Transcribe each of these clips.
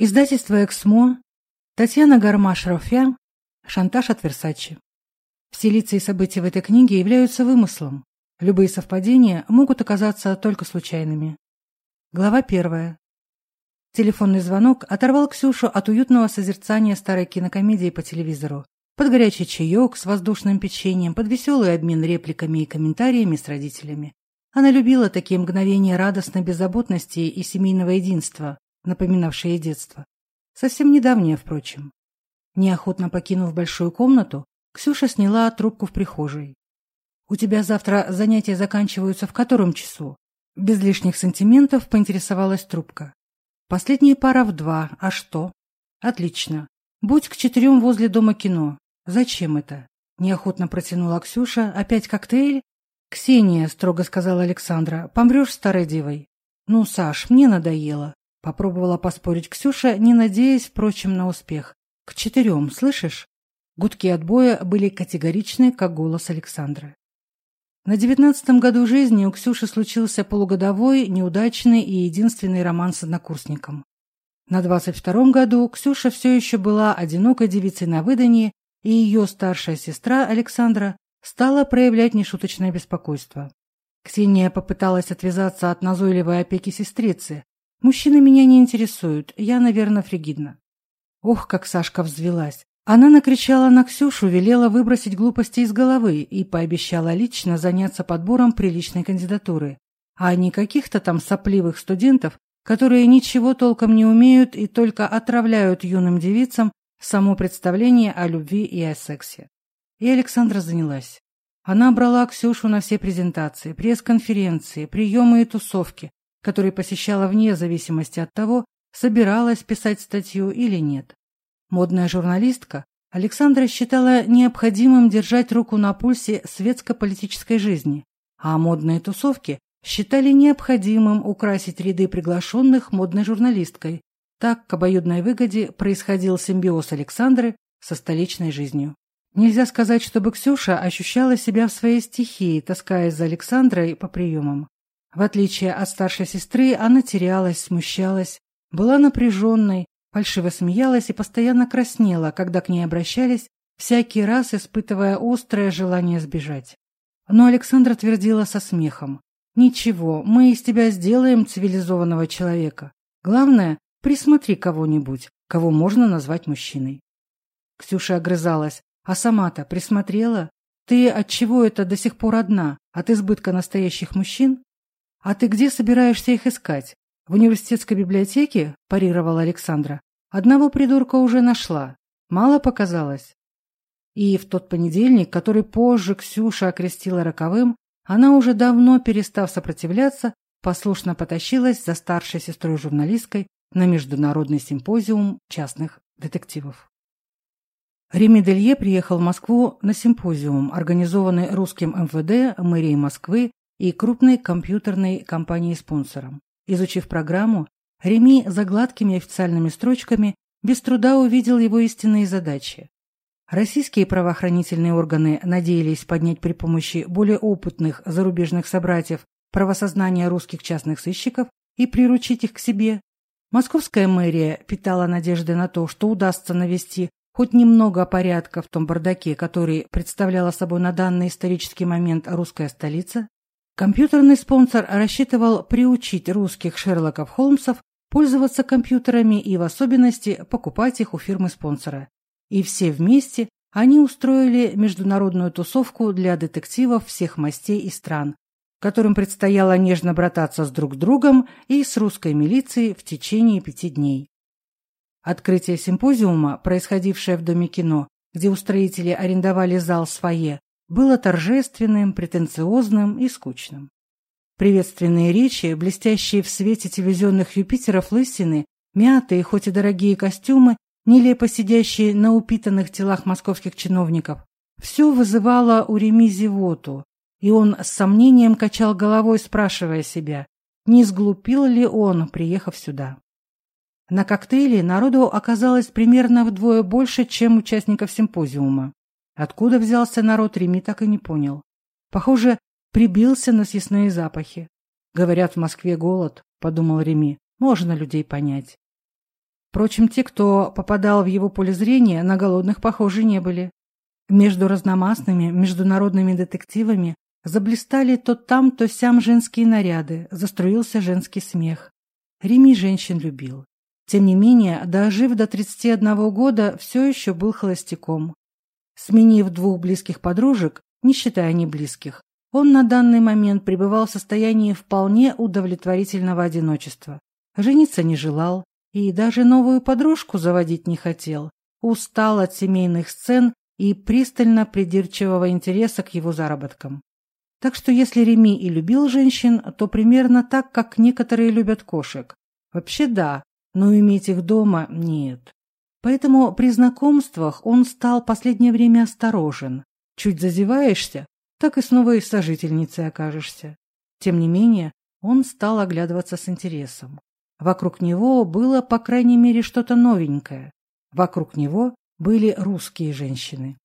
Издательство «Эксмо», Татьяна Гармаш-Рофя, «Шантаж от Версачи». Все лица и события в этой книге являются вымыслом. Любые совпадения могут оказаться только случайными. Глава первая. Телефонный звонок оторвал Ксюшу от уютного созерцания старой кинокомедии по телевизору. Под горячий чаек с воздушным печеньем, под веселый обмен репликами и комментариями с родителями. Она любила такие мгновения радостной беззаботности и семейного единства, напоминавшее детство, совсем недавнее, впрочем. Неохотно покинув большую комнату, Ксюша сняла трубку в прихожей. «У тебя завтра занятия заканчиваются в котором часу?» Без лишних сантиментов поинтересовалась трубка. «Последняя пара в два. А что?» «Отлично. Будь к четырем возле дома кино. Зачем это?» Неохотно протянула Ксюша. «Опять коктейль?» «Ксения», — строго сказала Александра, — «помрешь старой девой». «Ну, Саш, мне надоело. Попробовала поспорить Ксюша, не надеясь, впрочем, на успех. «К четырем, слышишь?» Гудки отбоя были категоричны, как голос Александра. На девятнадцатом году жизни у Ксюши случился полугодовой, неудачный и единственный роман с однокурсником. На двадцать втором году Ксюша все еще была одинокой девицей на выданье, и ее старшая сестра Александра стала проявлять нешуточное беспокойство. Ксения попыталась отвязаться от назойливой опеки сестрицы, Мужчины меня не интересуют, я, наверное, фригидна. Ох, как Сашка взвелась. Она накричала на Ксюшу, велела выбросить глупости из головы и пообещала лично заняться подбором приличной кандидатуры. А не каких-то там сопливых студентов, которые ничего толком не умеют и только отравляют юным девицам само представление о любви и о сексе. И Александра занялась. Она брала Ксюшу на все презентации, пресс-конференции, приемы и тусовки, который посещала вне зависимости от того, собиралась писать статью или нет. Модная журналистка Александра считала необходимым держать руку на пульсе светско-политической жизни, а модные тусовки считали необходимым украсить ряды приглашенных модной журналисткой. Так к обоюдной выгоде происходил симбиоз Александры со столичной жизнью. Нельзя сказать, чтобы Ксюша ощущала себя в своей стихии, таскаясь за Александрой по приемам. В отличие от старшей сестры, она терялась, смущалась, была напряженной, фальшиво смеялась и постоянно краснела, когда к ней обращались, всякий раз испытывая острое желание сбежать. Но Александра твердила со смехом. «Ничего, мы из тебя сделаем цивилизованного человека. Главное, присмотри кого-нибудь, кого можно назвать мужчиной». Ксюша огрызалась. «А сама-то присмотрела? Ты от чего это до сих пор одна? От избытка настоящих мужчин? «А ты где собираешься их искать? В университетской библиотеке?» – парировала Александра. «Одного придурка уже нашла. Мало показалось». И в тот понедельник, который позже Ксюша окрестила роковым, она уже давно, перестав сопротивляться, послушно потащилась за старшей сестрой-журналисткой на международный симпозиум частных детективов. Реми Делье приехал в Москву на симпозиум, организованный русским МВД, мэрией Москвы и крупной компьютерной компании-спонсором. Изучив программу, Реми за гладкими официальными строчками без труда увидел его истинные задачи. Российские правоохранительные органы надеялись поднять при помощи более опытных зарубежных собратьев правосознание русских частных сыщиков и приручить их к себе. Московская мэрия питала надежды на то, что удастся навести хоть немного порядка в том бардаке, который представляла собой на данный исторический момент русская столица. Компьютерный спонсор рассчитывал приучить русских Шерлоков Холмсов пользоваться компьютерами и в особенности покупать их у фирмы-спонсора. И все вместе они устроили международную тусовку для детективов всех мастей и стран, которым предстояло нежно брататься с друг другом и с русской милицией в течение пяти дней. Открытие симпозиума, происходившее в Доме кино, где устроители арендовали зал с было торжественным, претенциозным и скучным. Приветственные речи, блестящие в свете телевизионных Юпитеров лысины, мятые, хоть и дорогие костюмы, нелепо сидящие на упитанных телах московских чиновников, все вызывало у Реми зевоту, и он с сомнением качал головой, спрашивая себя, не сглупил ли он, приехав сюда. На коктейле народу оказалось примерно вдвое больше, чем участников симпозиума. Откуда взялся народ, Реми так и не понял. Похоже, прибился на съестные запахи. Говорят, в Москве голод, подумал Реми. Можно людей понять. Впрочем, те, кто попадал в его поле зрения, на голодных, похоже, не были. Между разномастными международными детективами заблистали то там, то сям женские наряды, заструился женский смех. Реми женщин любил. Тем не менее, дожив до 31 года, все еще был холостяком. Сменив двух близких подружек, не считая неблизких, он на данный момент пребывал в состоянии вполне удовлетворительного одиночества. Жениться не желал и даже новую подружку заводить не хотел. Устал от семейных сцен и пристально придирчивого интереса к его заработкам. Так что если Реми и любил женщин, то примерно так, как некоторые любят кошек. Вообще да, но иметь их дома – нет. Поэтому при знакомствах он стал последнее время осторожен. Чуть зазеваешься, так и снова и сожительницей окажешься. Тем не менее, он стал оглядываться с интересом. Вокруг него было, по крайней мере, что-то новенькое. Вокруг него были русские женщины.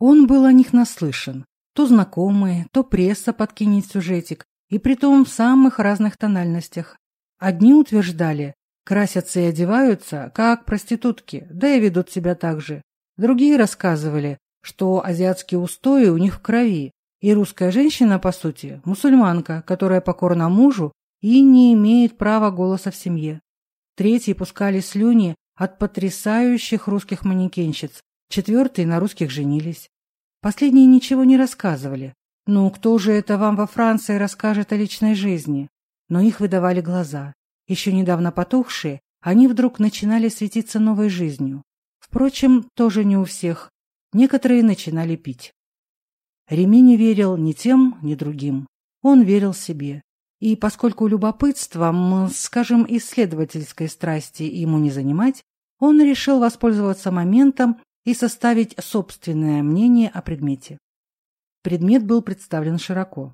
Он был о них наслышан. То знакомые, то пресса подкинет сюжетик, и притом в самых разных тональностях. Одни утверждали, Красятся и одеваются, как проститутки, да и ведут себя так же. Другие рассказывали, что азиатские устои у них в крови, и русская женщина, по сути, мусульманка, которая покорна мужу и не имеет права голоса в семье. Третьи пускали слюни от потрясающих русских манекенщиц, четвертые на русских женились. Последние ничего не рассказывали. Ну, кто же это вам во Франции расскажет о личной жизни? Но их выдавали глаза. Еще недавно потухшие, они вдруг начинали светиться новой жизнью. Впрочем, тоже не у всех. Некоторые начинали пить. Реми не верил ни тем, ни другим. Он верил себе. И поскольку любопытством, скажем, исследовательской страсти ему не занимать, он решил воспользоваться моментом и составить собственное мнение о предмете. Предмет был представлен широко.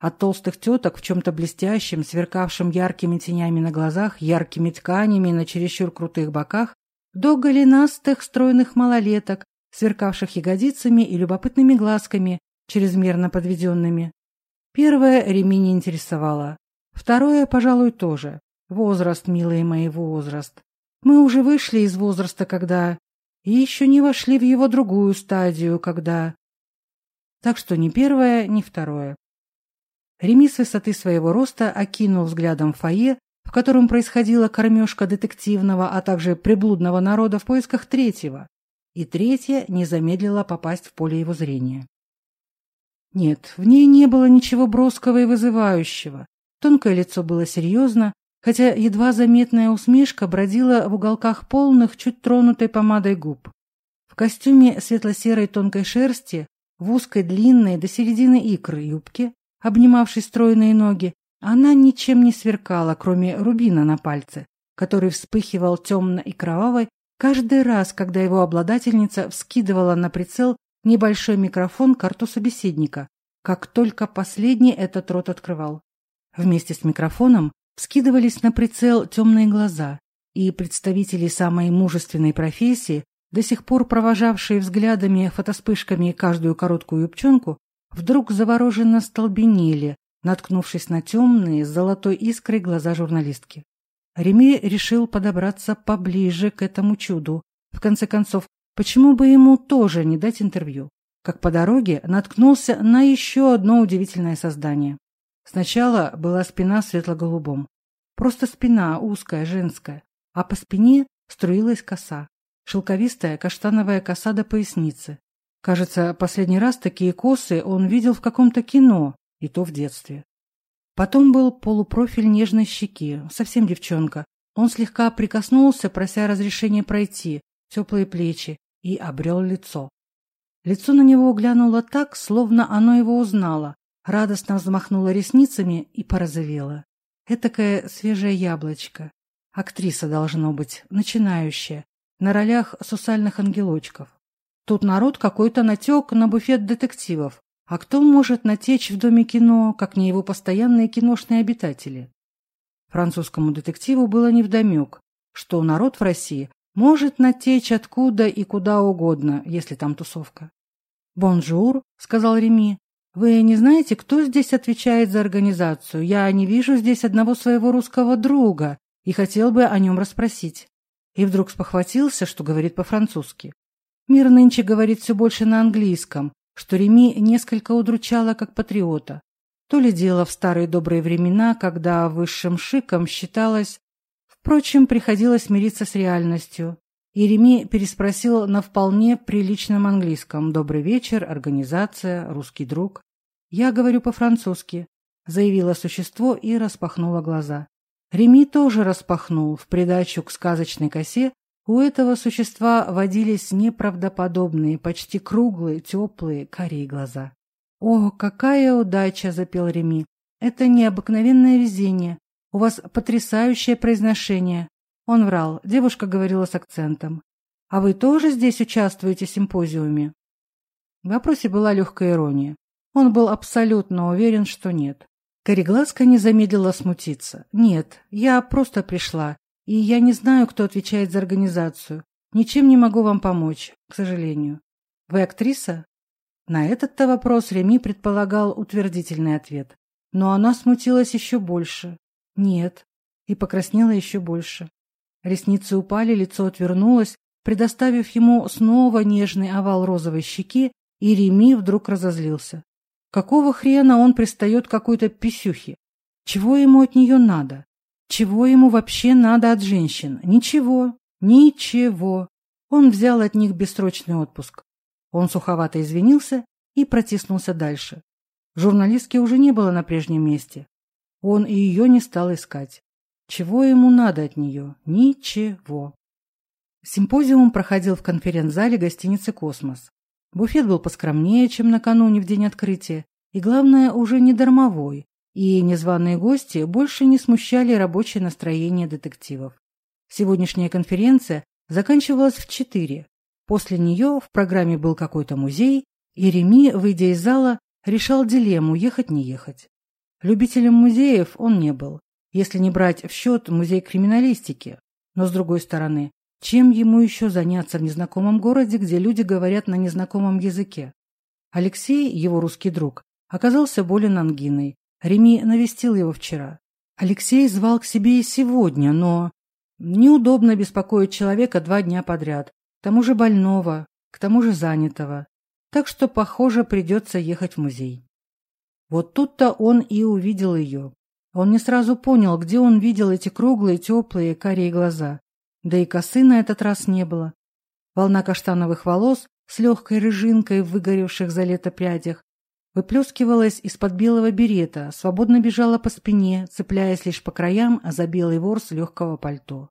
От толстых теток, в чем-то блестящем, сверкавшем яркими тенями на глазах, яркими тканями на чересчур крутых боках, до голенастых стройных малолеток, сверкавших ягодицами и любопытными глазками, чрезмерно подведенными. Первое ремень интересовало. Второе, пожалуй, тоже. Возраст, милые мои, возраст. Мы уже вышли из возраста, когда... И еще не вошли в его другую стадию, когда... Так что ни первое, ни второе с высоты своего роста окинул взглядом фойе, в котором происходила кормежка детективного, а также приблудного народа в поисках третьего, и третья не замедлила попасть в поле его зрения. Нет, в ней не было ничего броского и вызывающего. Тонкое лицо было серьезно, хотя едва заметная усмешка бродила в уголках полных, чуть тронутой помадой губ. В костюме светло-серой тонкой шерсти, в узкой длинной до середины икры юбке, обнимавшись стройные ноги, она ничем не сверкала, кроме рубина на пальце, который вспыхивал темно и кровавой каждый раз, когда его обладательница вскидывала на прицел небольшой микрофон к рту собеседника, как только последний этот рот открывал. Вместе с микрофоном вскидывались на прицел темные глаза, и представители самой мужественной профессии, до сих пор провожавшие взглядами, фотоспышками каждую короткую юбчонку, Вдруг завороженно столбенели, наткнувшись на темные с золотой искрой глаза журналистки. Реми решил подобраться поближе к этому чуду. В конце концов, почему бы ему тоже не дать интервью? Как по дороге наткнулся на еще одно удивительное создание. Сначала была спина светло-голубом. Просто спина узкая, женская, а по спине струилась коса. Шелковистая каштановая коса до поясницы. Кажется, последний раз такие косы он видел в каком-то кино, и то в детстве. Потом был полупрофиль нежной щеки, совсем девчонка. Он слегка прикоснулся, прося разрешения пройти, теплые плечи, и обрел лицо. Лицо на него глянуло так, словно оно его узнало, радостно взмахнуло ресницами и порозовело. Этакое свежее яблочко. Актриса должно быть, начинающая, на ролях сусальных ангелочков. Тут народ какой-то натек на буфет детективов, а кто может натечь в доме кино, как не его постоянные киношные обитатели? Французскому детективу было невдомек, что народ в России может натечь откуда и куда угодно, если там тусовка. «Бонжур», — сказал Реми, — «вы не знаете, кто здесь отвечает за организацию? Я не вижу здесь одного своего русского друга и хотел бы о нем расспросить». И вдруг спохватился, что говорит по-французски. Мир нынче говорит все больше на английском, что Реми несколько удручало как патриота. То ли дело в старые добрые времена, когда высшим шиком считалось... Впрочем, приходилось мириться с реальностью. И Реми переспросил на вполне приличном английском «Добрый вечер», «Организация», «Русский друг». «Я говорю по-французски», — заявило существо и распахнуло глаза. Реми тоже распахнул в придачу к сказочной косе у этого существа водились неправдоподобные, почти круглые, теплые, карие глаза. «О, какая удача!» – запел Реми. «Это необыкновенное везение. У вас потрясающее произношение». Он врал, девушка говорила с акцентом. «А вы тоже здесь участвуете в симпозиуме?» В вопросе была легкая ирония. Он был абсолютно уверен, что нет. Кореглазка не замедлила смутиться. «Нет, я просто пришла. и я не знаю, кто отвечает за организацию. Ничем не могу вам помочь, к сожалению. Вы актриса?» На этот-то вопрос Реми предполагал утвердительный ответ. Но она смутилась еще больше. «Нет». И покраснела еще больше. Ресницы упали, лицо отвернулось, предоставив ему снова нежный овал розовой щеки, и Реми вдруг разозлился. Какого хрена он пристает к какой-то писюхе? Чего ему от нее надо? Чего ему вообще надо от женщин? Ничего. Ничего. Он взял от них бессрочный отпуск. Он суховато извинился и протиснулся дальше. Журналистки уже не было на прежнем месте. Он и ее не стал искать. Чего ему надо от нее? Ничего. Симпозиум проходил в конференц-зале гостиницы «Космос». Буфет был поскромнее, чем накануне в день открытия, и, главное, уже не дармовой, и незваные гости больше не смущали рабочее настроение детективов. Сегодняшняя конференция заканчивалась в четыре. После нее в программе был какой-то музей, и Реми, выйдя из зала, решал дилемму ехать-не ехать. Любителем музеев он не был, если не брать в счет музей криминалистики. Но, с другой стороны, чем ему еще заняться в незнакомом городе, где люди говорят на незнакомом языке? Алексей, его русский друг, оказался болен ангиной, Реми навестил его вчера. Алексей звал к себе и сегодня, но... Неудобно беспокоить человека два дня подряд, к тому же больного, к тому же занятого. Так что, похоже, придется ехать в музей. Вот тут-то он и увидел ее. Он не сразу понял, где он видел эти круглые, теплые, карие глаза. Да и косы на этот раз не было. Волна каштановых волос с легкой рыжинкой в выгоревших за лето прядях Выплескивалась из-под белого берета, свободно бежала по спине, цепляясь лишь по краям за белый ворс легкого пальто.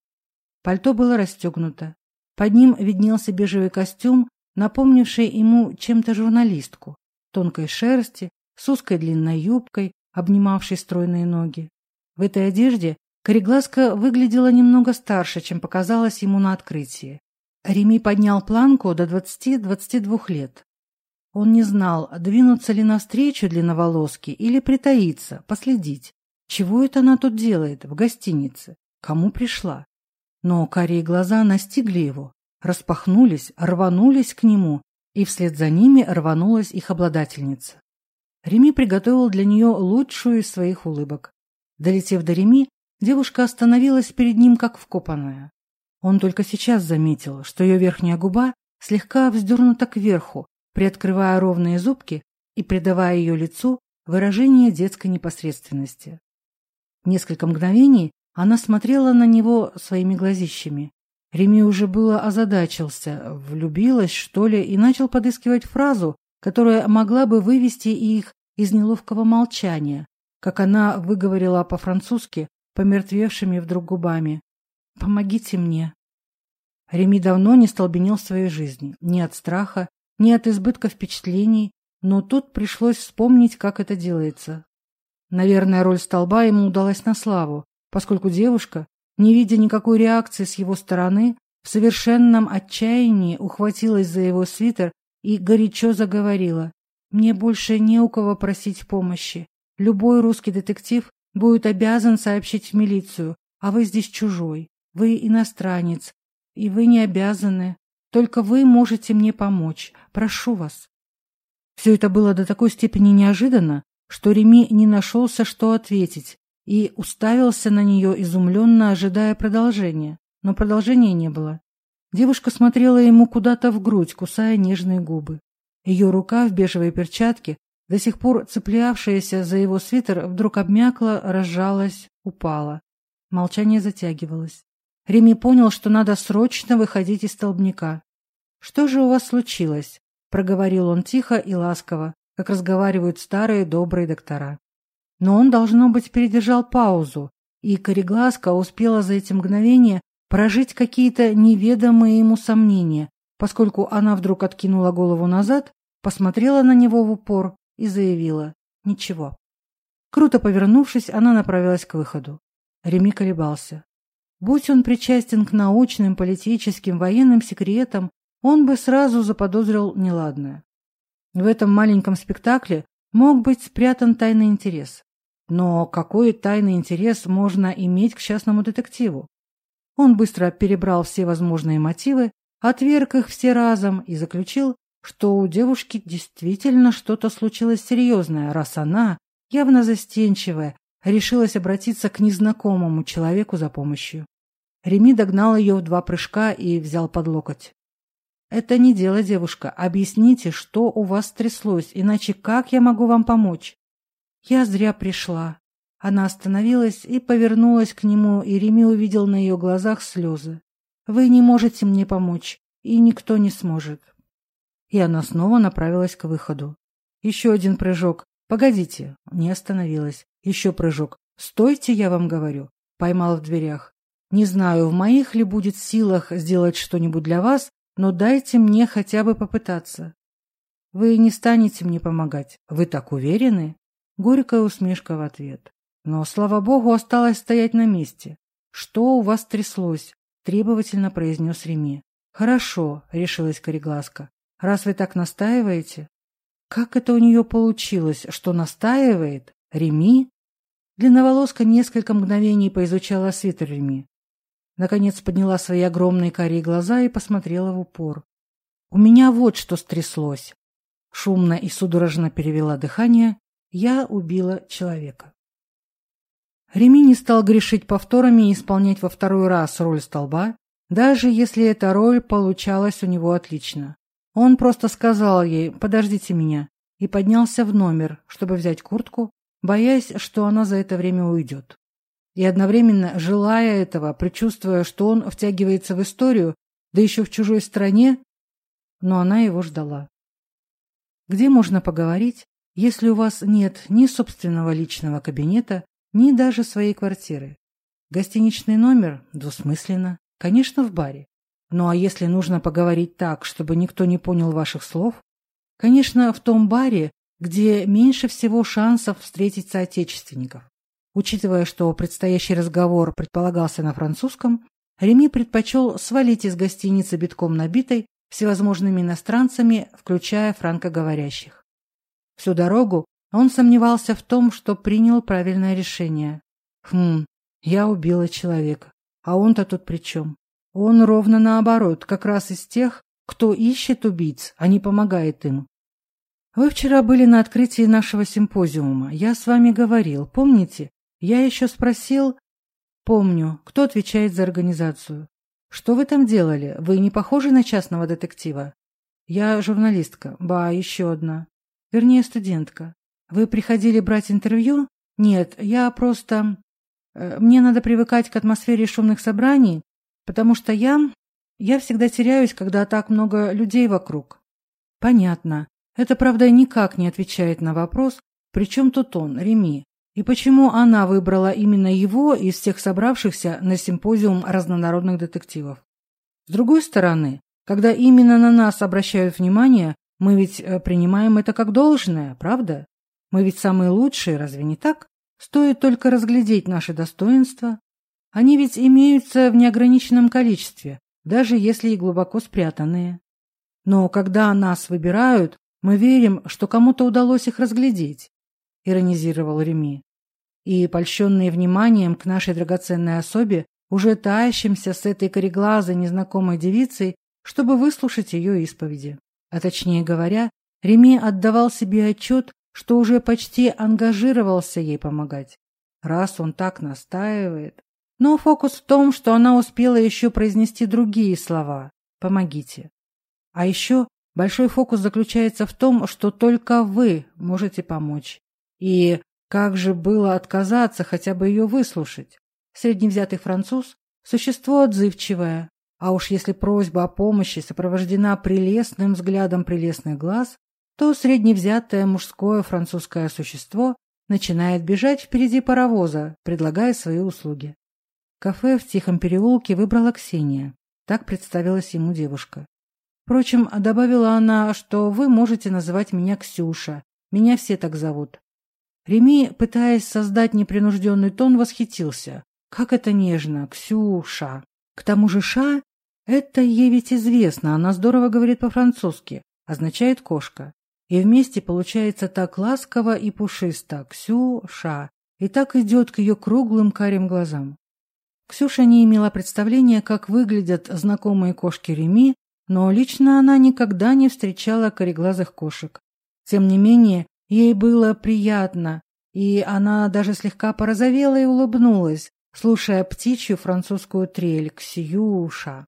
Пальто было расстегнуто. Под ним виднелся бежевый костюм, напомнивший ему чем-то журналистку, тонкой шерсти, с узкой длинной юбкой, обнимавшей стройные ноги. В этой одежде Корегласка выглядела немного старше, чем показалось ему на открытии. Реми поднял планку до 20-22 лет. Он не знал, двинуться ли навстречу длинноволоски или притаиться, последить. Чего это она тут делает, в гостинице? Кому пришла? Но карие глаза настигли его, распахнулись, рванулись к нему, и вслед за ними рванулась их обладательница. Реми приготовил для нее лучшую из своих улыбок. Долетев до Реми, девушка остановилась перед ним, как вкопанная. Он только сейчас заметил, что ее верхняя губа слегка вздернута кверху, приоткрывая ровные зубки и придавая ее лицу выражение детской непосредственности. Несколько мгновений она смотрела на него своими глазищами. Реми уже было озадачился, влюбилась, что ли, и начал подыскивать фразу, которая могла бы вывести их из неловкого молчания, как она выговорила по-французски, помертвевшими вдруг губами. «Помогите мне». Реми давно не столбенел в своей жизни, ни от страха, ни от избытка впечатлений, но тут пришлось вспомнить, как это делается. Наверное, роль столба ему удалась на славу, поскольку девушка, не видя никакой реакции с его стороны, в совершенном отчаянии ухватилась за его свитер и горячо заговорила. «Мне больше не у кого просить помощи. Любой русский детектив будет обязан сообщить в милицию, а вы здесь чужой, вы иностранец, и вы не обязаны. Только вы можете мне помочь. Прошу вас». Все это было до такой степени неожиданно, что Реми не нашелся, что ответить, и уставился на нее, изумленно ожидая продолжения. Но продолжения не было. Девушка смотрела ему куда-то в грудь, кусая нежные губы. Ее рука в бежевой перчатке, до сих пор цеплявшаяся за его свитер, вдруг обмякла, разжалась, упала. Молчание затягивалось. Реми понял, что надо срочно выходить из столбняка. «Что же у вас случилось?» – проговорил он тихо и ласково, как разговаривают старые добрые доктора. Но он, должно быть, передержал паузу, и Кореглазка успела за эти мгновения прожить какие-то неведомые ему сомнения, поскольку она вдруг откинула голову назад, посмотрела на него в упор и заявила «Ничего». Круто повернувшись, она направилась к выходу. Реми колебался. Будь он причастен к научным, политическим, военным секретам, он бы сразу заподозрил неладное. В этом маленьком спектакле мог быть спрятан тайный интерес. Но какой тайный интерес можно иметь к частному детективу? Он быстро перебрал все возможные мотивы, отверг их все разом и заключил, что у девушки действительно что-то случилось серьезное, раз она, явно застенчивая, решилась обратиться к незнакомому человеку за помощью. Реми догнал ее в два прыжка и взял под локоть. «Это не дело, девушка. Объясните, что у вас тряслось, иначе как я могу вам помочь?» «Я зря пришла». Она остановилась и повернулась к нему, и Реми увидел на ее глазах слезы. «Вы не можете мне помочь, и никто не сможет». И она снова направилась к выходу. Еще один прыжок. «Погодите!» Не остановилась. Еще прыжок. «Стойте, я вам говорю». Поймал в дверях. «Не знаю, в моих ли будет силах сделать что-нибудь для вас, но дайте мне хотя бы попытаться». «Вы не станете мне помогать. Вы так уверены?» Горькая усмешка в ответ. Но, слава богу, осталось стоять на месте. «Что у вас тряслось?» – требовательно произнес Реми. «Хорошо», – решилась Корегласка. «Раз вы так настаиваете...» Как это у нее получилось, что настаивает? Реми? Длинноволоска несколько мгновений поизучала свитерами. Наконец подняла свои огромные карие глаза и посмотрела в упор. «У меня вот что стряслось!» Шумно и судорожно перевела дыхание. «Я убила человека». Реми не стал грешить повторами и исполнять во второй раз роль столба, даже если эта роль получалась у него отлично. Он просто сказал ей «подождите меня» и поднялся в номер, чтобы взять куртку боясь, что она за это время уйдет. И одновременно, желая этого, предчувствуя, что он втягивается в историю, да еще в чужой стране, но она его ждала. Где можно поговорить, если у вас нет ни собственного личного кабинета, ни даже своей квартиры? Гостиничный номер двусмысленно, конечно, в баре. Ну а если нужно поговорить так, чтобы никто не понял ваших слов, конечно, в том баре, где меньше всего шансов встретить соотечественников. Учитывая, что предстоящий разговор предполагался на французском, Реми предпочел свалить из гостиницы битком набитой всевозможными иностранцами, включая франкоговорящих. Всю дорогу он сомневался в том, что принял правильное решение. Хм, я убила человека, а он-то тут при чем? Он ровно наоборот, как раз из тех, кто ищет убийц, а не помогает им. Вы вчера были на открытии нашего симпозиума. Я с вами говорил, помните? Я еще спросил... Помню, кто отвечает за организацию. Что вы там делали? Вы не похожи на частного детектива? Я журналистка. Ба, еще одна. Вернее, студентка. Вы приходили брать интервью? Нет, я просто... Э, мне надо привыкать к атмосфере шумных собраний, Потому что я... Я всегда теряюсь, когда так много людей вокруг. Понятно. Это, правда, никак не отвечает на вопрос, при чем тут он, Реми, и почему она выбрала именно его из всех собравшихся на симпозиум разнонародных детективов. С другой стороны, когда именно на нас обращают внимание, мы ведь э, принимаем это как должное, правда? Мы ведь самые лучшие, разве не так? Стоит только разглядеть наши достоинства. Они ведь имеются в неограниченном количестве, даже если и глубоко спрятанные. Но когда нас выбирают, мы верим, что кому-то удалось их разглядеть», — иронизировал Реми. «И, польщенные вниманием к нашей драгоценной особе, уже тащимся с этой кореглазой незнакомой девицей, чтобы выслушать ее исповеди. А точнее говоря, Реми отдавал себе отчет, что уже почти ангажировался ей помогать, раз он так настаивает. Но фокус в том, что она успела еще произнести другие слова «помогите». А еще Большой фокус заключается в том, что только вы можете помочь. И как же было отказаться хотя бы ее выслушать? Средневзятый француз – существо отзывчивое. А уж если просьба о помощи сопровождена прелестным взглядом прелестных глаз, то средневзятое мужское французское существо начинает бежать впереди паровоза, предлагая свои услуги. Кафе в тихом переулке выбрала Ксения. Так представилась ему девушка. Впрочем, добавила она, что вы можете называть меня Ксюша. Меня все так зовут. Реми, пытаясь создать непринужденный тон, восхитился. Как это нежно, Ксюша. К тому же Ша, это ей ведь известно, она здорово говорит по-французски, означает кошка. И вместе получается так ласково и пушисто, Ксюша, и так идет к ее круглым карим глазам. Ксюша не имела представления, как выглядят знакомые кошки Реми, но лично она никогда не встречала кореглазых кошек. Тем не менее, ей было приятно, и она даже слегка порозовела и улыбнулась, слушая птичью французскую трель «Ксюша».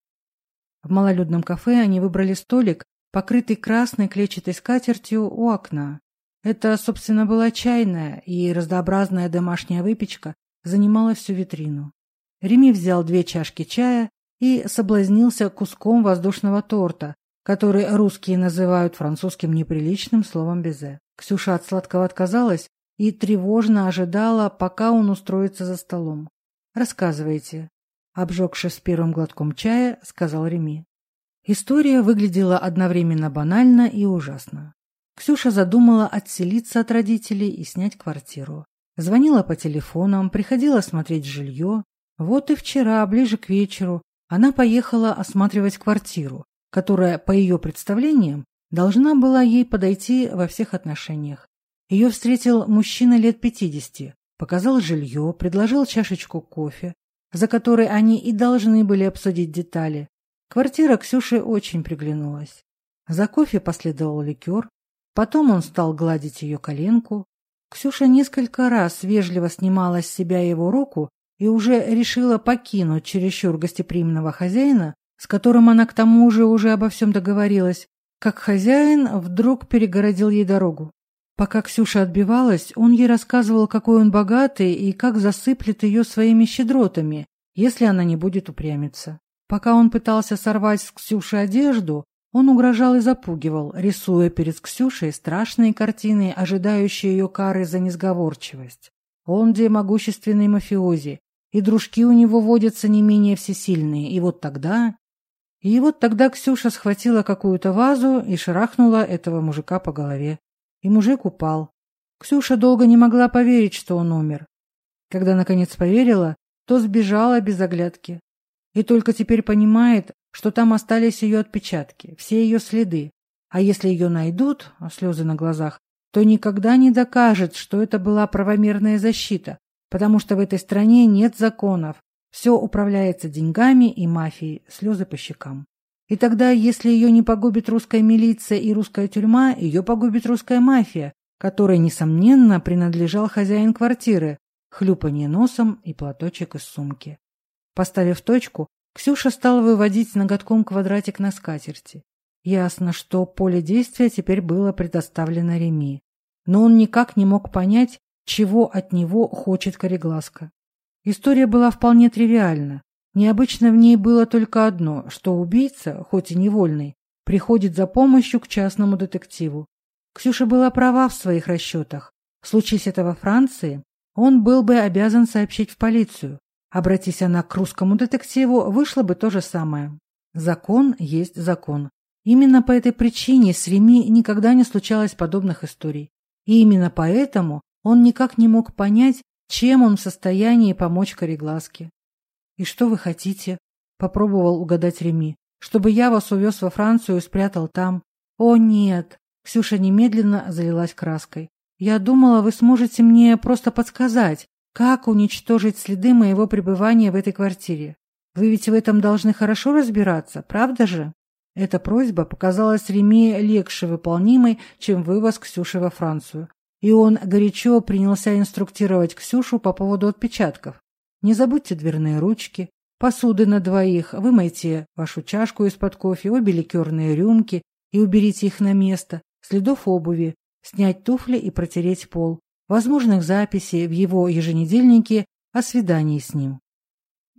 В малолюдном кафе они выбрали столик, покрытый красной клетчатой скатертью у окна. Это, собственно, была чайная, и разнообразная домашняя выпечка занимала всю витрину. Реми взял две чашки чая и соблазнился куском воздушного торта, который русские называют французским неприличным словом «безе». Ксюша от сладкого отказалась и тревожно ожидала, пока он устроится за столом. «Рассказывайте», — обжегшись с первым глотком чая, сказал Реми. История выглядела одновременно банально и ужасно. Ксюша задумала отселиться от родителей и снять квартиру. Звонила по телефонам, приходила смотреть жилье. Вот и вчера, ближе к вечеру, она поехала осматривать квартиру, которая, по ее представлениям, должна была ей подойти во всех отношениях. Ее встретил мужчина лет пятидесяти, показал жилье, предложил чашечку кофе, за которой они и должны были обсудить детали. Квартира Ксюше очень приглянулась. За кофе последовал ликер, потом он стал гладить ее коленку. Ксюша несколько раз вежливо снимала с себя его руку и уже решила покинуть чересчур гостеприимного хозяина, с которым она к тому же уже обо всем договорилась, как хозяин вдруг перегородил ей дорогу. Пока Ксюша отбивалась, он ей рассказывал, какой он богатый и как засыплет ее своими щедротами, если она не будет упрямиться. Пока он пытался сорвать с Ксюши одежду, он угрожал и запугивал, рисуя перед Ксюшей страшные картины, ожидающие ее кары за несговорчивость. Он, где могущественный мафиози, и дружки у него водятся не менее всесильные, и вот тогда... И вот тогда Ксюша схватила какую-то вазу и шарахнула этого мужика по голове. И мужик упал. Ксюша долго не могла поверить, что он умер. Когда, наконец, поверила, то сбежала без оглядки. И только теперь понимает, что там остались ее отпечатки, все ее следы. А если ее найдут, а слезы на глазах, то никогда не докажет, что это была правомерная защита, потому что в этой стране нет законов, все управляется деньгами и мафией, слезы по щекам. И тогда, если ее не погубит русская милиция и русская тюрьма, ее погубит русская мафия, которой, несомненно, принадлежал хозяин квартиры, хлюпанье носом и платочек из сумки. Поставив точку, Ксюша стала выводить ноготком квадратик на скатерти. Ясно, что поле действия теперь было предоставлено Реми. Но он никак не мог понять, чего от него хочет Корегласка. История была вполне тривиальна. Необычно в ней было только одно, что убийца, хоть и невольный, приходит за помощью к частному детективу. Ксюша была права в своих расчетах. Случись это во Франции, он был бы обязан сообщить в полицию. Обратись она к русскому детективу, вышло бы то же самое. Закон есть закон. Именно по этой причине с Реми никогда не случалось подобных историй. И именно поэтому Он никак не мог понять, чем он в состоянии помочь Кореглазке. «И что вы хотите?» — попробовал угадать Реми. «Чтобы я вас увез во Францию и спрятал там». «О, нет!» — Ксюша немедленно залилась краской. «Я думала, вы сможете мне просто подсказать, как уничтожить следы моего пребывания в этой квартире. Вы ведь в этом должны хорошо разбираться, правда же?» Эта просьба показалась Реми легче выполнимой, чем вывоз Ксюши во Францию и он горячо принялся инструктировать Ксюшу по поводу отпечатков. Не забудьте дверные ручки, посуды на двоих, вымойте вашу чашку из-под кофе, обе ликерные рюмки и уберите их на место, следов обуви, снять туфли и протереть пол, возможных записей в его еженедельнике о свидании с ним.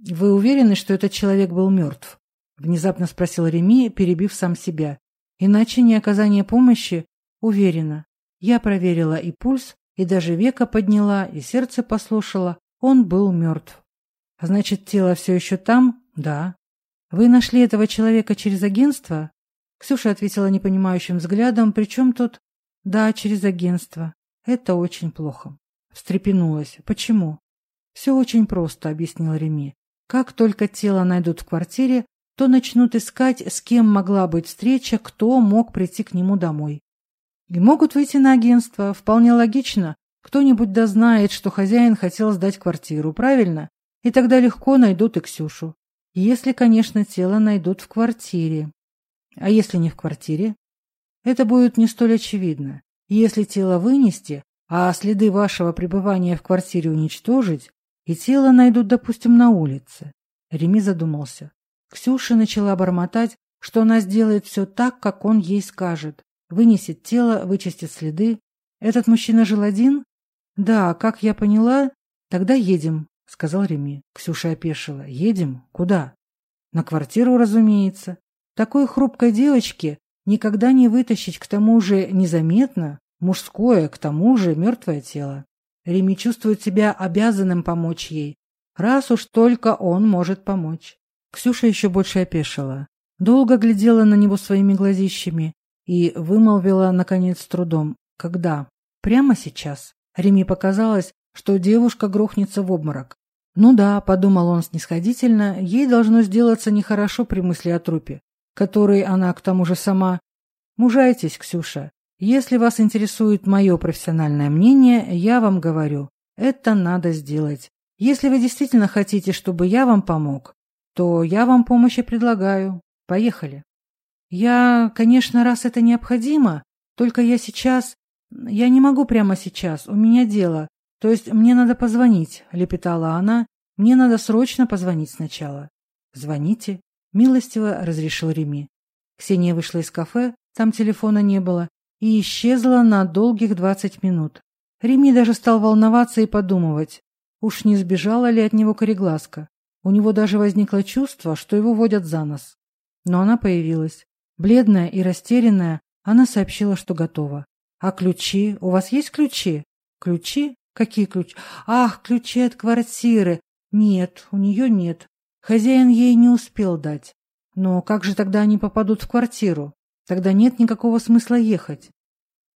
«Вы уверены, что этот человек был мертв?» – внезапно спросил Реми, перебив сам себя. «Иначе не оказание помощи?» «Уверена. Я проверила и пульс, и даже века подняла, и сердце послушала. Он был мертв. А значит, тело все еще там? Да. Вы нашли этого человека через агентство? Ксюша ответила непонимающим взглядом. Причем тут? Да, через агентство. Это очень плохо. Встрепенулась. Почему? Все очень просто, объяснил Реми. Как только тело найдут в квартире, то начнут искать, с кем могла быть встреча, кто мог прийти к нему домой. И могут выйти на агентство. Вполне логично. Кто-нибудь дознает, что хозяин хотел сдать квартиру, правильно? И тогда легко найдут и Ксюшу. Если, конечно, тело найдут в квартире. А если не в квартире? Это будет не столь очевидно. Если тело вынести, а следы вашего пребывания в квартире уничтожить, и тело найдут, допустим, на улице. Реми задумался. Ксюша начала бормотать, что она сделает все так, как он ей скажет. вынесет тело, вычистит следы. Этот мужчина жил один? Да, как я поняла, тогда едем, сказал Реми. Ксюша опешила. Едем? Куда? На квартиру, разумеется. Такой хрупкой девочке никогда не вытащить к тому же незаметно мужское, к тому же мертвое тело. Реми чувствует себя обязанным помочь ей, раз уж только он может помочь. Ксюша еще больше опешила. Долго глядела на него своими глазищами, и вымолвила, наконец, с трудом. «Когда?» «Прямо сейчас?» Риме показалось, что девушка грохнется в обморок. «Ну да», — подумал он снисходительно, — «ей должно сделаться нехорошо при мысли о трупе, который она к тому же сама...» «Мужайтесь, Ксюша. Если вас интересует мое профессиональное мнение, я вам говорю, это надо сделать. Если вы действительно хотите, чтобы я вам помог, то я вам помощи предлагаю. Поехали». Я, конечно, раз это необходимо, только я сейчас... Я не могу прямо сейчас, у меня дело. То есть мне надо позвонить, лепетала она. Мне надо срочно позвонить сначала. Звоните. Милостиво разрешил Реми. Ксения вышла из кафе, там телефона не было, и исчезла на долгих двадцать минут. Реми даже стал волноваться и подумывать, уж не сбежала ли от него кореглазка. У него даже возникло чувство, что его водят за нос. Но она появилась. бледная и растерянная, она сообщила, что готова. «А ключи? У вас есть ключи?» «Ключи? Какие ключи? Ах, ключи от квартиры! Нет, у нее нет. Хозяин ей не успел дать. Но как же тогда они попадут в квартиру? Тогда нет никакого смысла ехать».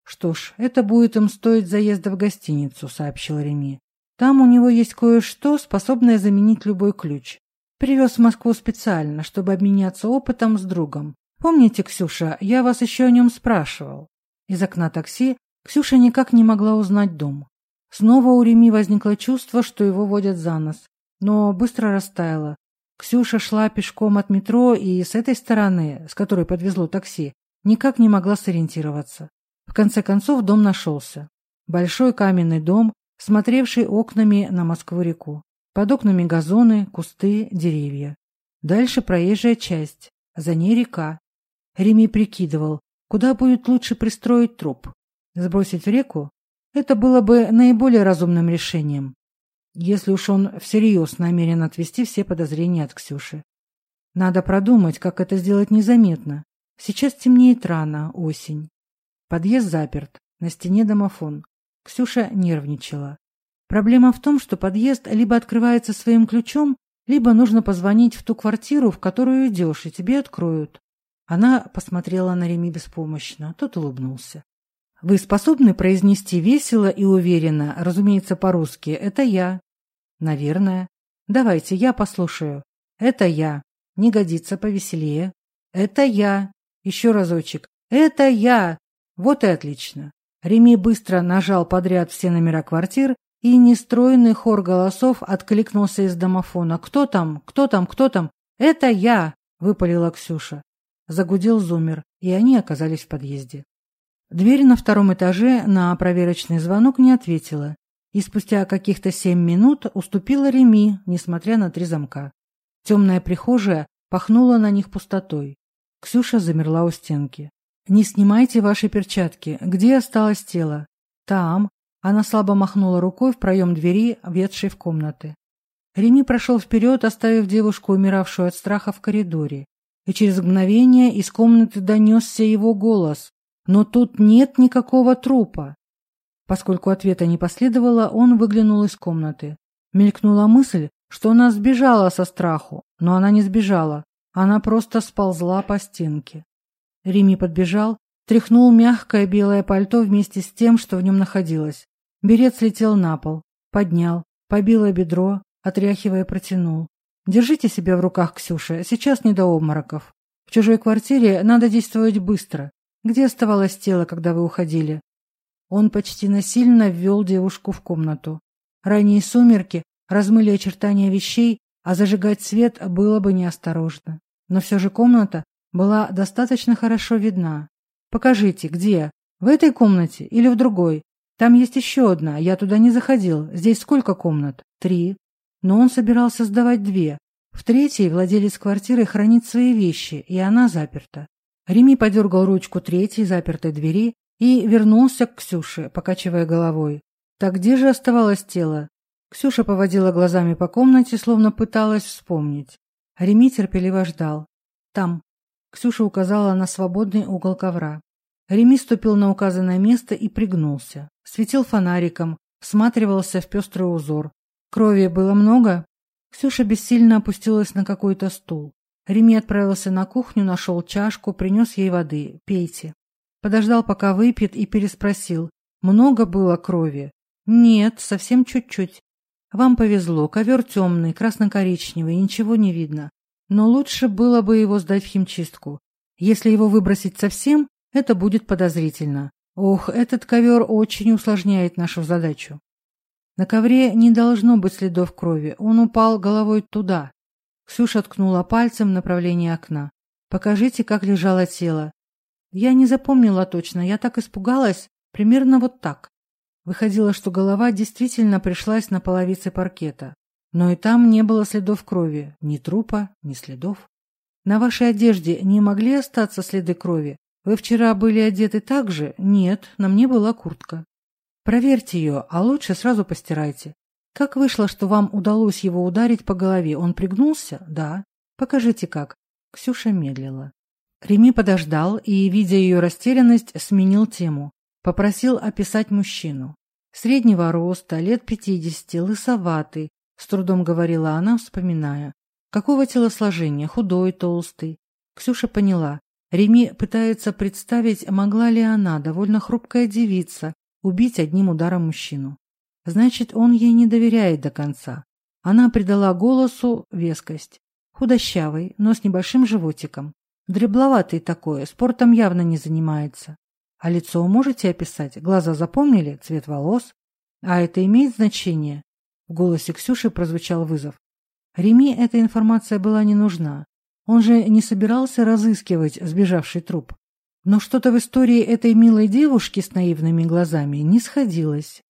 «Что ж, это будет им стоить заезда в гостиницу», — сообщил Реми. «Там у него есть кое-что, способное заменить любой ключ. Привез в Москву специально, чтобы обменяться опытом с другом. Помните, Ксюша, я вас еще о нем спрашивал. Из окна такси Ксюша никак не могла узнать дом. Снова у Реми возникло чувство, что его водят за нос, но быстро растаяло. Ксюша шла пешком от метро и с этой стороны, с которой подвезло такси, никак не могла сориентироваться. В конце концов дом нашелся. Большой каменный дом, смотревший окнами на Москву-реку. Под окнами газоны, кусты, деревья. Дальше проезжая часть, за ней река, Реми прикидывал, куда будет лучше пристроить труп. Сбросить в реку? Это было бы наиболее разумным решением, если уж он всерьез намерен отвести все подозрения от Ксюши. Надо продумать, как это сделать незаметно. Сейчас темнеет рано, осень. Подъезд заперт, на стене домофон. Ксюша нервничала. Проблема в том, что подъезд либо открывается своим ключом, либо нужно позвонить в ту квартиру, в которую идешь, и тебе откроют. Она посмотрела на Реми беспомощно, тот улыбнулся. «Вы способны произнести весело и уверенно, разумеется, по-русски. Это я». «Наверное». «Давайте, я послушаю». «Это я». «Не годится повеселее». «Это я». «Еще разочек». «Это я». «Вот и отлично». Реми быстро нажал подряд все номера квартир, и нестроенный хор голосов откликнулся из домофона. «Кто там? Кто там? Кто там?» «Это я!» — выпалила Ксюша загудел зуммер, и они оказались в подъезде. Дверь на втором этаже на проверочный звонок не ответила, и спустя каких-то семь минут уступила Реми, несмотря на три замка. Темная прихожая пахнула на них пустотой. Ксюша замерла у стенки. «Не снимайте ваши перчатки. Где осталось тело?» «Там». Она слабо махнула рукой в проем двери, ведшей в комнаты. Реми прошел вперед, оставив девушку, умиравшую от страха, в коридоре. И через мгновение из комнаты донесся его голос. «Но тут нет никакого трупа!» Поскольку ответа не последовало, он выглянул из комнаты. Мелькнула мысль, что она сбежала со страху, но она не сбежала, она просто сползла по стенке. Рими подбежал, тряхнул мягкое белое пальто вместе с тем, что в нем находилось. Берет слетел на Держите себя в руках, Ксюша, сейчас не до обмороков. В чужой квартире надо действовать быстро. Где оставалось тело, когда вы уходили? Он почти насильно ввел девушку в комнату. Ранние сумерки размыли очертания вещей, а зажигать свет было бы неосторожно. Но все же комната была достаточно хорошо видна. «Покажите, где? В этой комнате или в другой? Там есть еще одна, я туда не заходил. Здесь сколько комнат?» «Три». Но он собирался сдавать две. В третьей владелец квартиры хранит свои вещи, и она заперта. Реми подергал ручку третьей запертой двери и вернулся к Ксюше, покачивая головой. Так где же оставалось тело? Ксюша поводила глазами по комнате, словно пыталась вспомнить. Реми терпеливо ждал. «Там». Ксюша указала на свободный угол ковра. Реми ступил на указанное место и пригнулся. Светил фонариком, всматривался в пестрый узор, Крови было много. Ксюша бессильно опустилась на какой-то стул. Реми отправился на кухню, нашел чашку, принес ей воды. «Пейте». Подождал, пока выпьет, и переспросил. «Много было крови?» «Нет, совсем чуть-чуть». «Вам повезло. Ковер темный, красно-коричневый, ничего не видно. Но лучше было бы его сдать в химчистку. Если его выбросить совсем, это будет подозрительно. Ох, этот ковер очень усложняет нашу задачу». На ковре не должно быть следов крови. Он упал головой туда. Ксюша ткнула пальцем в направлении окна. Покажите, как лежало тело. Я не запомнила точно. Я так испугалась. Примерно вот так. Выходило, что голова действительно пришлась на половице паркета. Но и там не было следов крови. Ни трупа, ни следов. На вашей одежде не могли остаться следы крови? Вы вчера были одеты так же? Нет, на мне была куртка. Проверьте ее, а лучше сразу постирайте. Как вышло, что вам удалось его ударить по голове? Он пригнулся? Да. Покажите как. Ксюша медлила. Реми подождал и, видя ее растерянность, сменил тему. Попросил описать мужчину. Среднего роста, лет пятидесяти, лысоватый, с трудом говорила она, вспоминая. Какого телосложения, худой, толстый. Ксюша поняла. Реми пытается представить, могла ли она, довольно хрупкая девица, убить одним ударом мужчину. Значит, он ей не доверяет до конца. Она придала голосу вескость. Худощавый, но с небольшим животиком. Дребловатый такой, спортом явно не занимается. А лицо можете описать? Глаза запомнили? Цвет волос? А это имеет значение? В голосе Ксюши прозвучал вызов. Реми эта информация была не нужна. Он же не собирался разыскивать сбежавший труп. Но что-то в истории этой милой девушки с наивными глазами не сходилось.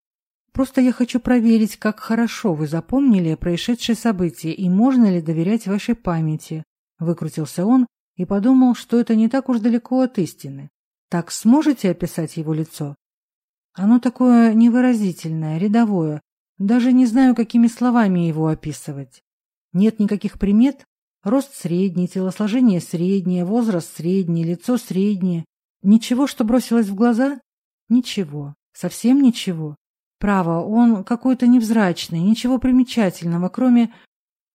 Просто я хочу проверить, как хорошо вы запомнили происшедшие события и можно ли доверять вашей памяти. Выкрутился он, и подумал, что это не так уж далеко от истины. Так сможете описать его лицо? Оно такое невыразительное, рядовое. Даже не знаю, какими словами его описывать. Нет никаких примет? Рост средний, телосложение среднее, возраст средний, лицо среднее. Ничего, что бросилось в глаза? Ничего. Совсем ничего. Право, он какой-то невзрачный, ничего примечательного, кроме...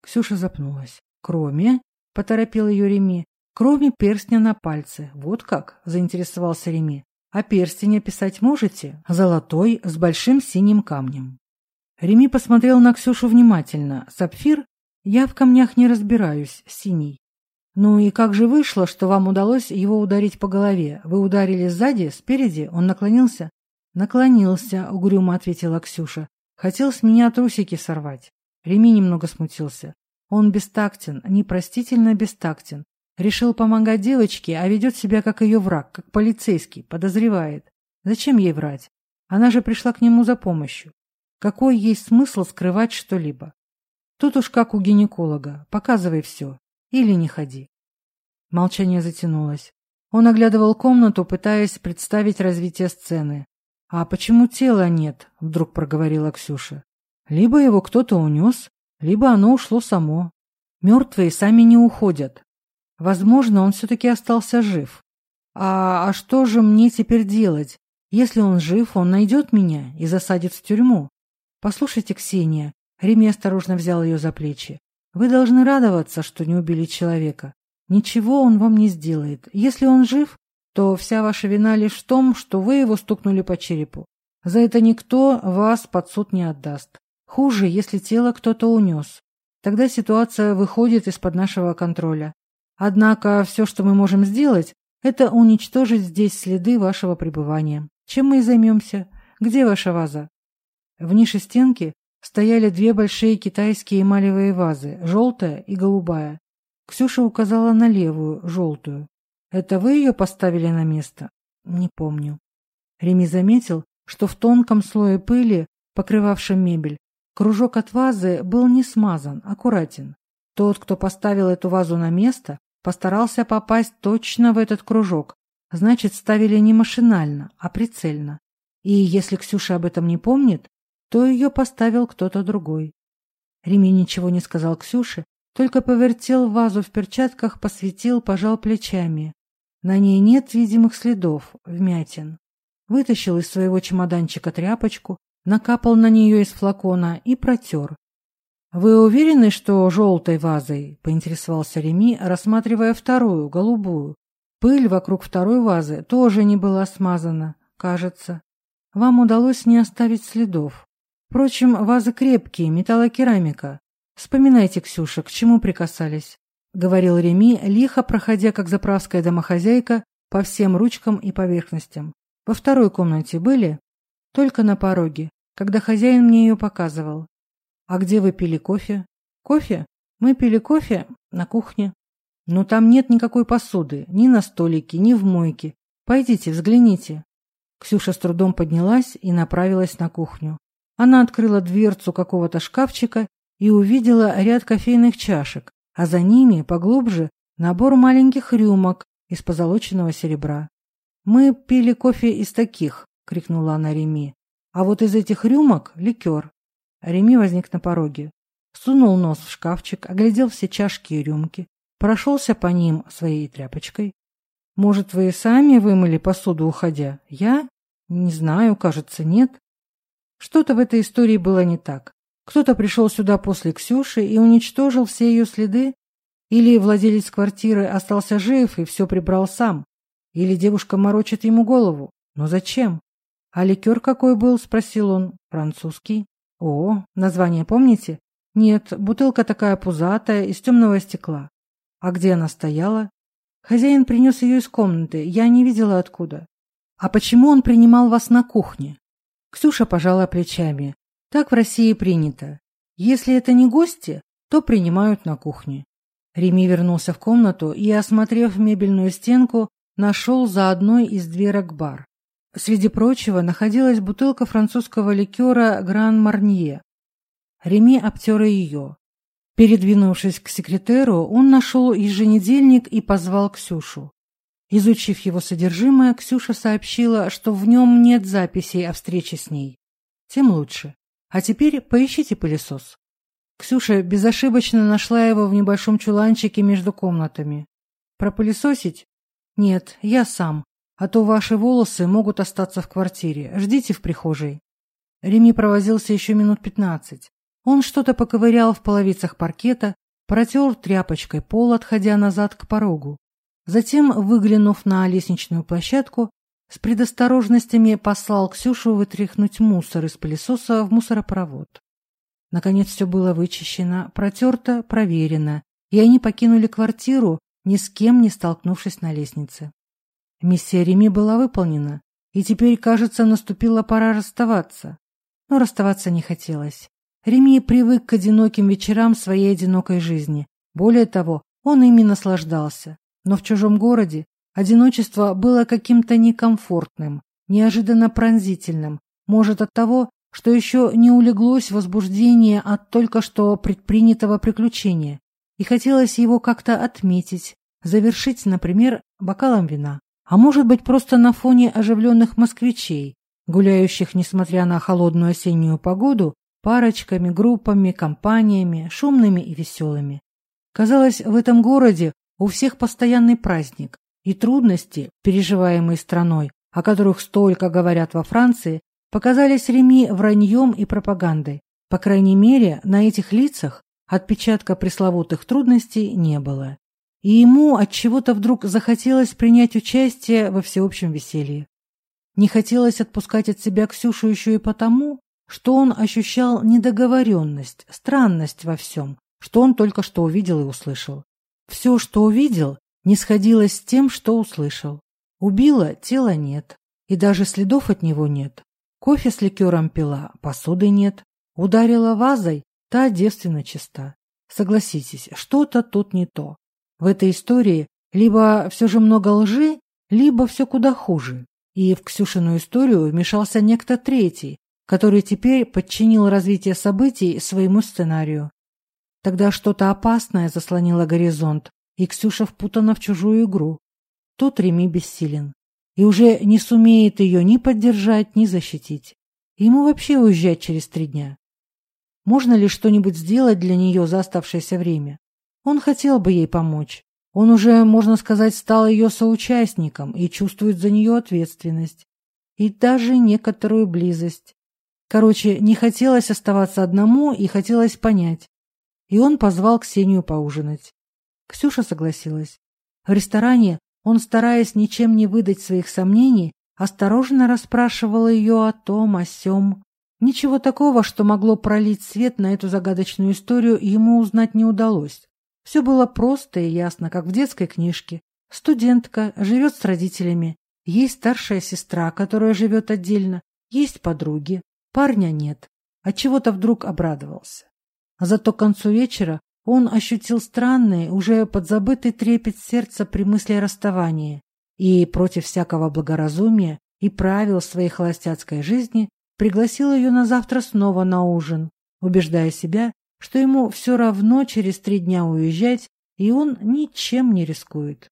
Ксюша запнулась. Кроме, поторопил ее Реми, Кроме перстня на пальце. Вот как, заинтересовался Реми. А перстень описать можете? Золотой, с большим синим камнем. Реми посмотрел на Ксюшу внимательно. Сапфир? Я в камнях не разбираюсь, синий. Ну и как же вышло, что вам удалось его ударить по голове? Вы ударили сзади, спереди? Он наклонился? Наклонился, угрюмо ответила Ксюша. Хотел с меня трусики сорвать. Реми немного смутился. Он бестактен, непростительно бестактен. Решил помогать девочке, а ведет себя как ее враг, как полицейский, подозревает. Зачем ей врать? Она же пришла к нему за помощью. Какой есть смысл скрывать что-либо? Тут уж как у гинеколога. Показывай все. Или не ходи. Молчание затянулось. Он оглядывал комнату, пытаясь представить развитие сцены. «А почему тела нет?» — вдруг проговорила Ксюша. «Либо его кто-то унес, либо оно ушло само. Мертвые сами не уходят. Возможно, он все-таки остался жив. А, а что же мне теперь делать? Если он жив, он найдет меня и засадит в тюрьму. Послушайте, Ксения, Реми осторожно взял ее за плечи. «Вы должны радоваться, что не убили человека. Ничего он вам не сделает. Если он жив, то вся ваша вина лишь в том, что вы его стукнули по черепу. За это никто вас под суд не отдаст. Хуже, если тело кто-то унес. Тогда ситуация выходит из-под нашего контроля. Однако все, что мы можем сделать, это уничтожить здесь следы вашего пребывания. Чем мы и займемся? Где ваша ваза? В нише стенки стояли две большие китайские эмалевые вазы, желтая и голубая. Ксюша указала на левую, желтую. «Это вы ее поставили на место?» «Не помню». Реми заметил, что в тонком слое пыли, покрывавшем мебель, кружок от вазы был не смазан, аккуратен. Тот, кто поставил эту вазу на место, постарался попасть точно в этот кружок, значит, ставили не машинально, а прицельно. И если Ксюша об этом не помнит, то ее поставил кто-то другой. Реми ничего не сказал Ксюше, только повертел вазу в перчатках, посветил, пожал плечами. На ней нет видимых следов, вмятин. Вытащил из своего чемоданчика тряпочку, накапал на нее из флакона и протер. «Вы уверены, что желтой вазой?» — поинтересовался Реми, рассматривая вторую, голубую. Пыль вокруг второй вазы тоже не была смазана, кажется. Вам удалось не оставить следов. Впрочем, вазы крепкие, металлокерамика. Вспоминайте, Ксюша, к чему прикасались. Говорил Реми, лихо проходя, как заправская домохозяйка, по всем ручкам и поверхностям. Во второй комнате были? Только на пороге, когда хозяин мне ее показывал. А где вы пили кофе? Кофе? Мы пили кофе на кухне. Но там нет никакой посуды, ни на столике, ни в мойке. Пойдите, взгляните. Ксюша с трудом поднялась и направилась на кухню. Она открыла дверцу какого-то шкафчика и увидела ряд кофейных чашек, а за ними, поглубже, набор маленьких рюмок из позолоченного серебра. «Мы пили кофе из таких», — крикнула она Реми. «А вот из этих рюмок — ликер». Реми возник на пороге. Сунул нос в шкафчик, оглядел все чашки и рюмки, прошелся по ним своей тряпочкой. «Может, вы и сами вымыли посуду, уходя? Я? Не знаю, кажется, нет». Что-то в этой истории было не так. Кто-то пришел сюда после Ксюши и уничтожил все ее следы, или владелец квартиры остался жив и все прибрал сам, или девушка морочит ему голову. Но зачем? А ликер какой был, спросил он. Французский. О, название помните? Нет, бутылка такая пузатая, из темного стекла. А где она стояла? Хозяин принес ее из комнаты, я не видела откуда. А почему он принимал вас на кухне? Ксюша пожала плечами. Так в России принято. Если это не гости, то принимают на кухне. Реми вернулся в комнату и, осмотрев мебельную стенку, нашел за одной из дверок бар. Среди прочего находилась бутылка французского ликера «Гран Марнье». Реми обтер ее. Передвинувшись к секретеру, он нашел еженедельник и позвал Ксюшу. Изучив его содержимое, Ксюша сообщила, что в нем нет записей о встрече с ней. Тем лучше. А теперь поищите пылесос. Ксюша безошибочно нашла его в небольшом чуланчике между комнатами. Пропылесосить? Нет, я сам. А то ваши волосы могут остаться в квартире. Ждите в прихожей. Реми провозился еще минут пятнадцать. Он что-то поковырял в половицах паркета, протер тряпочкой пол, отходя назад к порогу. Затем, выглянув на лестничную площадку, с предосторожностями послал Ксюшу вытряхнуть мусор из пылесоса в мусоропровод. Наконец все было вычищено, протерто, проверено, и они покинули квартиру, ни с кем не столкнувшись на лестнице. Миссия Реми была выполнена, и теперь, кажется, наступила пора расставаться. Но расставаться не хотелось. Реми привык к одиноким вечерам своей одинокой жизни. Более того, он ими наслаждался. Но в чужом городе Одиночество было каким-то некомфортным, неожиданно пронзительным, может от того, что еще не улеглось возбуждение от только что предпринятого приключения, и хотелось его как-то отметить, завершить, например, бокалом вина, а может быть просто на фоне оживленных москвичей, гуляющих, несмотря на холодную осеннюю погоду, парочками, группами, компаниями, шумными и веселыми. Казалось, в этом городе У всех постоянный праздник, и трудности, переживаемые страной, о которых столько говорят во Франции, показались Реми враньем и пропагандой. По крайней мере, на этих лицах отпечатка пресловутых трудностей не было. И ему от чего-то вдруг захотелось принять участие во всеобщем веселье. Не хотелось отпускать от себя Ксюшу еще и потому, что он ощущал недоговоренность, странность во всем, что он только что увидел и услышал. Все, что увидел, не сходилось с тем, что услышал. Убила, тела нет, и даже следов от него нет. Кофе с ликером пила, посуды нет. Ударила вазой, та девственно чиста. Согласитесь, что-то тут не то. В этой истории либо все же много лжи, либо все куда хуже. И в Ксюшину историю вмешался некто третий, который теперь подчинил развитие событий своему сценарию. Тогда что-то опасное заслонило горизонт, и Ксюша впутана в чужую игру. Тут Реми бессилен и уже не сумеет ее ни поддержать, ни защитить. Ему вообще уезжать через три дня. Можно ли что-нибудь сделать для нее за оставшееся время? Он хотел бы ей помочь. Он уже, можно сказать, стал ее соучастником и чувствует за нее ответственность. И даже некоторую близость. Короче, не хотелось оставаться одному и хотелось понять. И он позвал Ксению поужинать. Ксюша согласилась. В ресторане он, стараясь ничем не выдать своих сомнений, осторожно расспрашивал ее о том, о сём. Ничего такого, что могло пролить свет на эту загадочную историю, ему узнать не удалось. Все было просто и ясно, как в детской книжке. Студентка живет с родителями, есть старшая сестра, которая живет отдельно, есть подруги, парня нет. Отчего-то вдруг обрадовался. А А зато к концу вечера он ощутил странное, уже подзабытый трепет сердца при мысли о расставании и, против всякого благоразумия и правил своей холостяцкой жизни, пригласил ее на завтра снова на ужин, убеждая себя, что ему все равно через три дня уезжать, и он ничем не рискует.